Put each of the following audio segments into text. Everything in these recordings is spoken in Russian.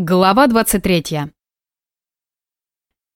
Глава 23.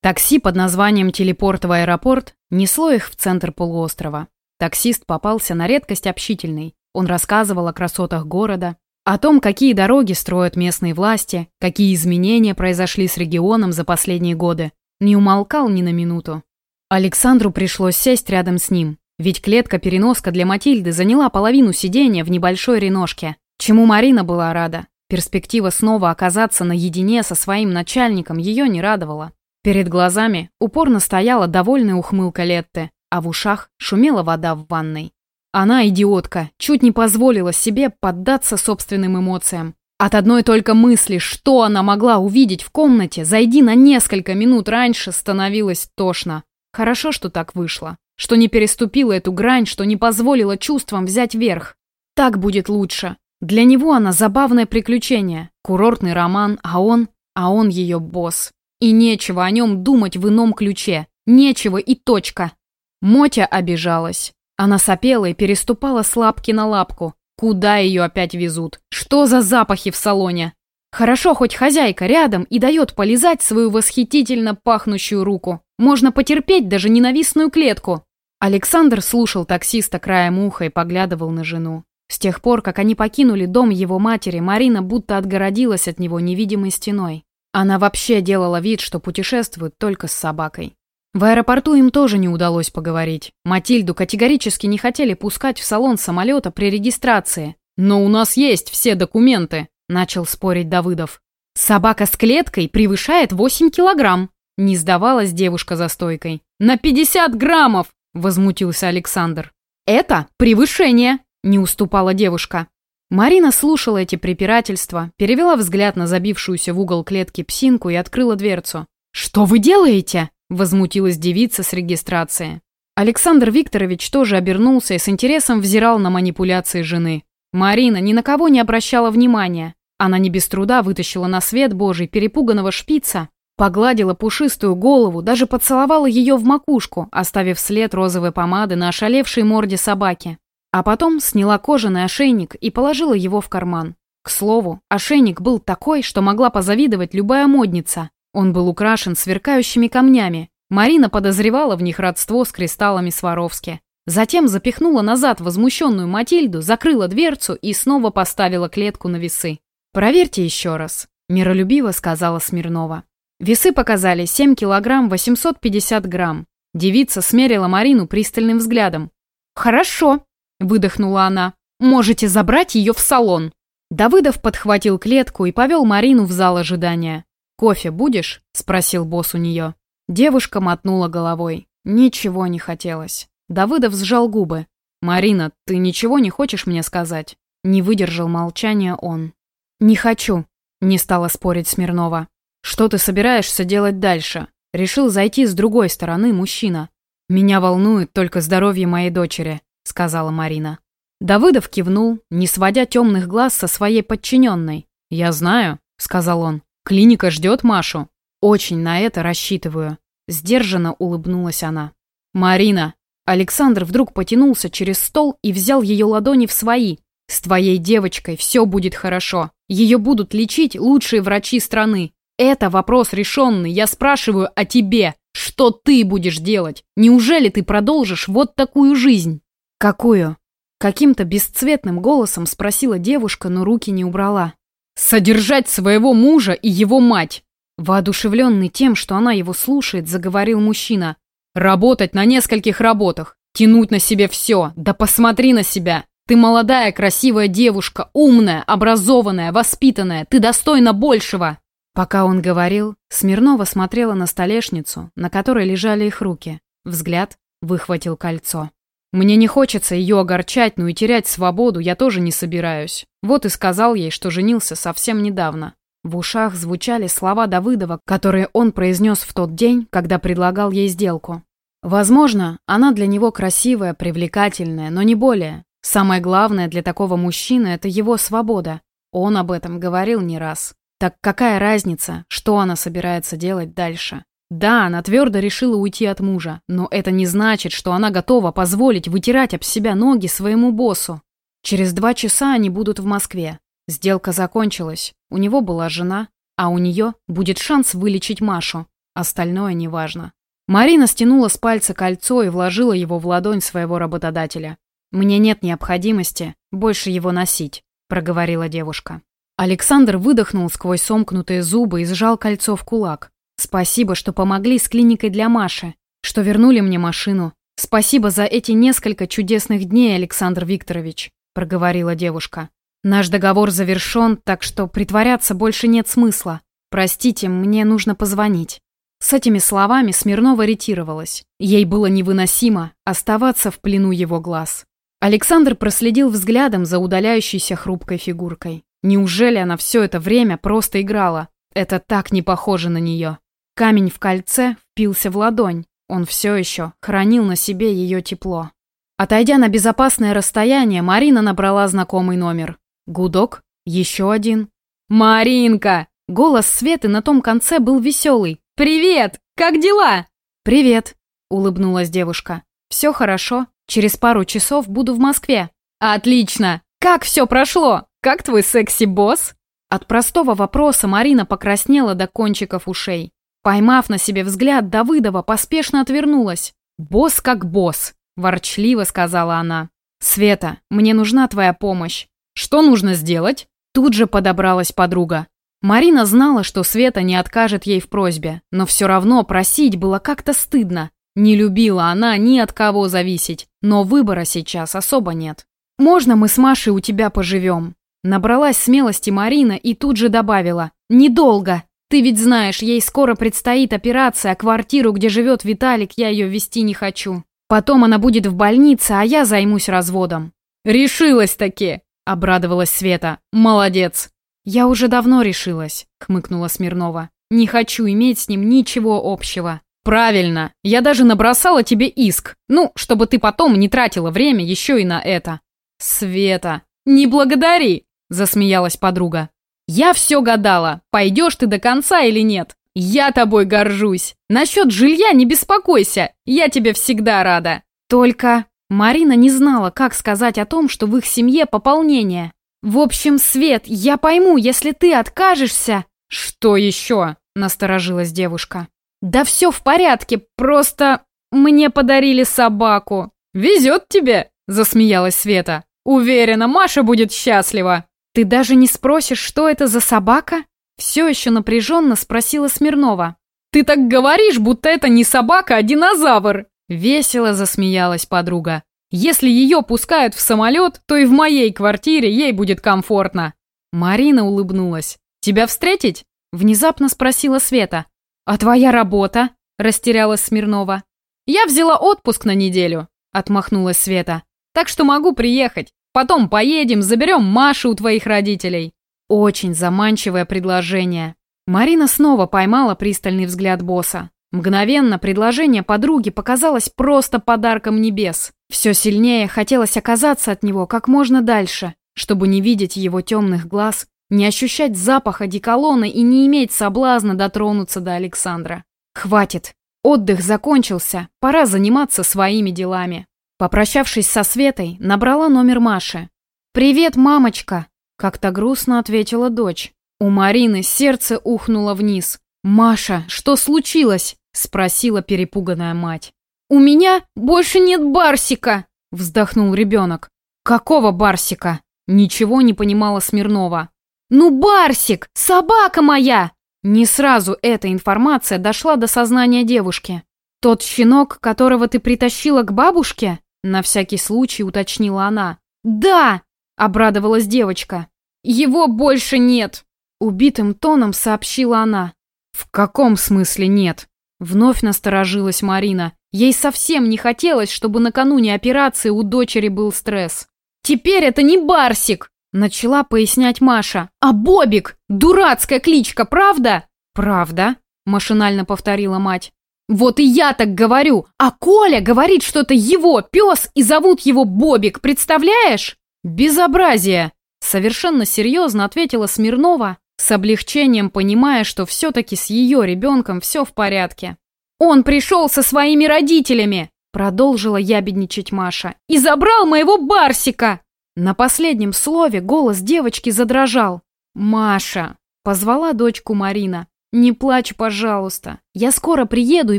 Такси под названием «Телепорт в аэропорт» несло их в центр полуострова. Таксист попался на редкость общительный. Он рассказывал о красотах города, о том, какие дороги строят местные власти, какие изменения произошли с регионом за последние годы. Не умолкал ни на минуту. Александру пришлось сесть рядом с ним, ведь клетка-переноска для Матильды заняла половину сидения в небольшой реношке, чему Марина была рада. Перспектива снова оказаться наедине со своим начальником ее не радовала. Перед глазами упорно стояла довольная ухмылка Летты, а в ушах шумела вода в ванной. Она, идиотка, чуть не позволила себе поддаться собственным эмоциям. От одной только мысли, что она могла увидеть в комнате, зайди на несколько минут раньше, становилось тошно. Хорошо, что так вышло. Что не переступила эту грань, что не позволила чувствам взять верх. Так будет лучше. Для него она забавное приключение, курортный роман, а он... а он ее босс. И нечего о нем думать в ином ключе. Нечего и точка. Мотя обижалась. Она сопела и переступала с лапки на лапку. Куда ее опять везут? Что за запахи в салоне? Хорошо, хоть хозяйка рядом и дает полизать свою восхитительно пахнущую руку. Можно потерпеть даже ненавистную клетку. Александр слушал таксиста краем уха и поглядывал на жену. С тех пор, как они покинули дом его матери, Марина будто отгородилась от него невидимой стеной. Она вообще делала вид, что путешествует только с собакой. В аэропорту им тоже не удалось поговорить. Матильду категорически не хотели пускать в салон самолета при регистрации. «Но у нас есть все документы», – начал спорить Давыдов. «Собака с клеткой превышает 8 килограмм», – не сдавалась девушка за стойкой. «На 50 граммов!» – возмутился Александр. «Это превышение!» Не уступала девушка. Марина слушала эти препирательства, перевела взгляд на забившуюся в угол клетки псинку и открыла дверцу. «Что вы делаете?» – возмутилась девица с регистрации. Александр Викторович тоже обернулся и с интересом взирал на манипуляции жены. Марина ни на кого не обращала внимания. Она не без труда вытащила на свет божий перепуганного шпица, погладила пушистую голову, даже поцеловала ее в макушку, оставив след розовой помады на ошалевшей морде собаки. А потом сняла кожаный ошейник и положила его в карман. К слову, ошейник был такой, что могла позавидовать любая модница. Он был украшен сверкающими камнями. Марина подозревала в них родство с кристаллами Сваровски. Затем запихнула назад возмущенную Матильду, закрыла дверцу и снова поставила клетку на весы. «Проверьте еще раз», – миролюбиво сказала Смирнова. Весы показали 7 килограмм 850 грамм. Девица смерила Марину пристальным взглядом. «Хорошо», выдохнула она. «Можете забрать ее в салон». Давыдов подхватил клетку и повел Марину в зал ожидания. «Кофе будешь?» – спросил босс у нее. Девушка мотнула головой. Ничего не хотелось. Давыдов сжал губы. «Марина, ты ничего не хочешь мне сказать?» Не выдержал молчания он. «Не хочу», – не стала спорить Смирнова. «Что ты собираешься делать дальше?» Решил зайти с другой стороны мужчина. «Меня волнует только здоровье моей дочери сказала Марина. Давыдов кивнул, не сводя темных глаз со своей подчиненной. «Я знаю», — сказал он. «Клиника ждет Машу». «Очень на это рассчитываю», — сдержанно улыбнулась она. «Марина!» Александр вдруг потянулся через стол и взял ее ладони в свои. «С твоей девочкой все будет хорошо. Ее будут лечить лучшие врачи страны. Это вопрос решенный. Я спрашиваю о тебе. Что ты будешь делать? Неужели ты продолжишь вот такую жизнь?» «Какую?» Каким-то бесцветным голосом спросила девушка, но руки не убрала. «Содержать своего мужа и его мать!» Воодушевленный тем, что она его слушает, заговорил мужчина. «Работать на нескольких работах, тянуть на себе все, да посмотри на себя! Ты молодая, красивая девушка, умная, образованная, воспитанная, ты достойна большего!» Пока он говорил, Смирнова смотрела на столешницу, на которой лежали их руки. Взгляд выхватил кольцо. Мне не хочется ее огорчать, но и терять свободу я тоже не собираюсь. Вот и сказал ей, что женился совсем недавно. В ушах звучали слова Давыдова, которые он произнес в тот день, когда предлагал ей сделку. Возможно, она для него красивая, привлекательная, но не более. Самое главное для такого мужчины – это его свобода. Он об этом говорил не раз. Так какая разница, что она собирается делать дальше? Да, она твердо решила уйти от мужа, но это не значит, что она готова позволить вытирать об себя ноги своему боссу. Через два часа они будут в Москве. Сделка закончилась. У него была жена. а у нее будет шанс вылечить Машу. Остальное неважно. Марина стянула с пальца кольцо и вложила его в ладонь своего работодателя. «Мне нет необходимости больше его носить», — проговорила девушка. Александр выдохнул сквозь сомкнутые зубы и сжал кольцо в кулак. «Спасибо, что помогли с клиникой для Маши, что вернули мне машину. Спасибо за эти несколько чудесных дней, Александр Викторович», — проговорила девушка. «Наш договор завершен, так что притворяться больше нет смысла. Простите, мне нужно позвонить». С этими словами Смирнова ретировалась. Ей было невыносимо оставаться в плену его глаз. Александр проследил взглядом за удаляющейся хрупкой фигуркой. Неужели она все это время просто играла? Это так не похоже на нее. Камень в кольце впился в ладонь. Он все еще хранил на себе ее тепло. Отойдя на безопасное расстояние, Марина набрала знакомый номер. Гудок, еще один. «Маринка!» Голос Светы на том конце был веселый. «Привет! Как дела?» «Привет!» — улыбнулась девушка. «Все хорошо. Через пару часов буду в Москве». «Отлично! Как все прошло? Как твой секси-босс?» От простого вопроса Марина покраснела до кончиков ушей. Поймав на себе взгляд Давыдова, поспешно отвернулась. «Босс как босс», – ворчливо сказала она. «Света, мне нужна твоя помощь. Что нужно сделать?» Тут же подобралась подруга. Марина знала, что Света не откажет ей в просьбе, но все равно просить было как-то стыдно. Не любила она ни от кого зависеть, но выбора сейчас особо нет. «Можно мы с Машей у тебя поживем?» Набралась смелости Марина и тут же добавила. «Недолго. Ты ведь знаешь, ей скоро предстоит операция, а квартиру, где живет Виталик, я ее вести не хочу. Потом она будет в больнице, а я займусь разводом». «Решилась-таки!» – обрадовалась Света. «Молодец!» «Я уже давно решилась», – хмыкнула Смирнова. «Не хочу иметь с ним ничего общего». «Правильно. Я даже набросала тебе иск. Ну, чтобы ты потом не тратила время еще и на это». «Света, не благодари!» – засмеялась подруга. «Я все гадала, пойдешь ты до конца или нет. Я тобой горжусь. Насчет жилья не беспокойся, я тебе всегда рада. Только...» Марина не знала, как сказать о том, что в их семье пополнение. «В общем, Свет, я пойму, если ты откажешься...» «Что еще?» – насторожилась девушка. «Да все в порядке, просто мне подарили собаку». «Везет тебе!» – засмеялась Света. «Уверена, Маша будет счастлива». «Ты даже не спросишь, что это за собака?» Все еще напряженно спросила Смирнова. «Ты так говоришь, будто это не собака, а динозавр!» Весело засмеялась подруга. «Если ее пускают в самолет, то и в моей квартире ей будет комфортно». Марина улыбнулась. «Тебя встретить?» Внезапно спросила Света. «А твоя работа?» – растерялась Смирнова. «Я взяла отпуск на неделю», – отмахнулась Света. «Так что могу приехать. Потом поедем, заберем Машу у твоих родителей». Очень заманчивое предложение. Марина снова поймала пристальный взгляд босса. Мгновенно предложение подруги показалось просто подарком небес. Все сильнее хотелось оказаться от него как можно дальше, чтобы не видеть его темных глаз не ощущать запаха деколона и не иметь соблазна дотронуться до Александра. Хватит. Отдых закончился, пора заниматься своими делами. Попрощавшись со Светой, набрала номер Маши. «Привет, мамочка!» Как-то грустно ответила дочь. У Марины сердце ухнуло вниз. «Маша, что случилось?» Спросила перепуганная мать. «У меня больше нет Барсика!» Вздохнул ребенок. «Какого Барсика?» Ничего не понимала Смирнова. «Ну, Барсик! Собака моя!» Не сразу эта информация дошла до сознания девушки. «Тот щенок, которого ты притащила к бабушке?» На всякий случай уточнила она. «Да!» — обрадовалась девочка. «Его больше нет!» Убитым тоном сообщила она. «В каком смысле нет?» Вновь насторожилась Марина. Ей совсем не хотелось, чтобы накануне операции у дочери был стресс. «Теперь это не Барсик!» Начала пояснять Маша. «А Бобик! Дурацкая кличка, правда?» «Правда», — машинально повторила мать. «Вот и я так говорю! А Коля говорит, что это его пес и зовут его Бобик, представляешь?» «Безобразие!» — совершенно серьезно ответила Смирнова, с облегчением понимая, что все-таки с ее ребенком все в порядке. «Он пришел со своими родителями!» — продолжила ябедничать Маша. «И забрал моего Барсика!» На последнем слове голос девочки задрожал. «Маша!» – Позвала дочку Марина. «Не плачь, пожалуйста. Я скоро приеду и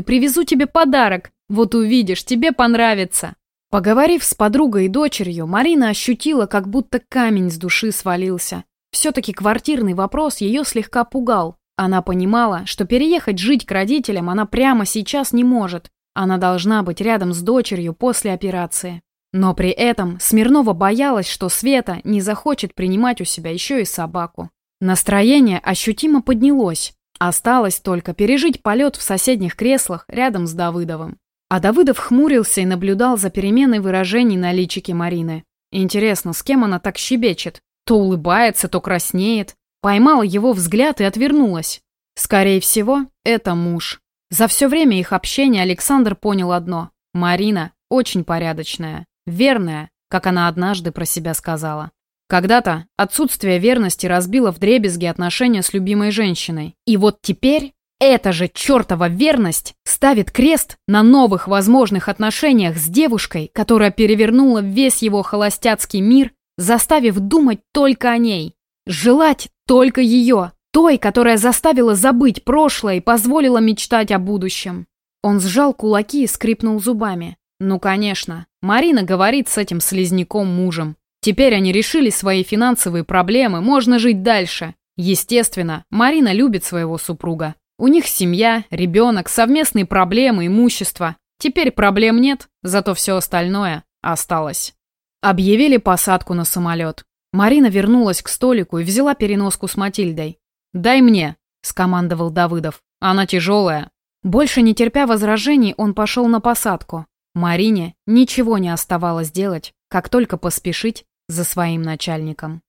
привезу тебе подарок. Вот увидишь, тебе понравится». Поговорив с подругой и дочерью, Марина ощутила, как будто камень с души свалился. Все-таки квартирный вопрос ее слегка пугал. Она понимала, что переехать жить к родителям она прямо сейчас не может. Она должна быть рядом с дочерью после операции. Но при этом Смирнова боялась, что Света не захочет принимать у себя еще и собаку. Настроение ощутимо поднялось. Осталось только пережить полет в соседних креслах рядом с Давыдовым. А Давыдов хмурился и наблюдал за переменой выражений на личике Марины. Интересно, с кем она так щебечет? То улыбается, то краснеет. Поймала его взгляд и отвернулась. Скорее всего, это муж. За все время их общения Александр понял одно. Марина очень порядочная, верная, как она однажды про себя сказала. Когда-то отсутствие верности разбило вдребезги отношения с любимой женщиной. И вот теперь эта же чертова верность ставит крест на новых возможных отношениях с девушкой, которая перевернула весь его холостяцкий мир, заставив думать только о ней. Желать только ее, той, которая заставила забыть прошлое и позволила мечтать о будущем. Он сжал кулаки и скрипнул зубами. Ну, конечно, Марина говорит с этим слизняком мужем. Теперь они решили свои финансовые проблемы, можно жить дальше. Естественно, Марина любит своего супруга. У них семья, ребенок, совместные проблемы, имущество. Теперь проблем нет, зато все остальное осталось. Объявили посадку на самолет. Марина вернулась к столику и взяла переноску с Матильдой. «Дай мне», — скомандовал Давыдов. «Она тяжелая». Больше не терпя возражений, он пошел на посадку. Марине ничего не оставалось делать, как только поспешить за своим начальником.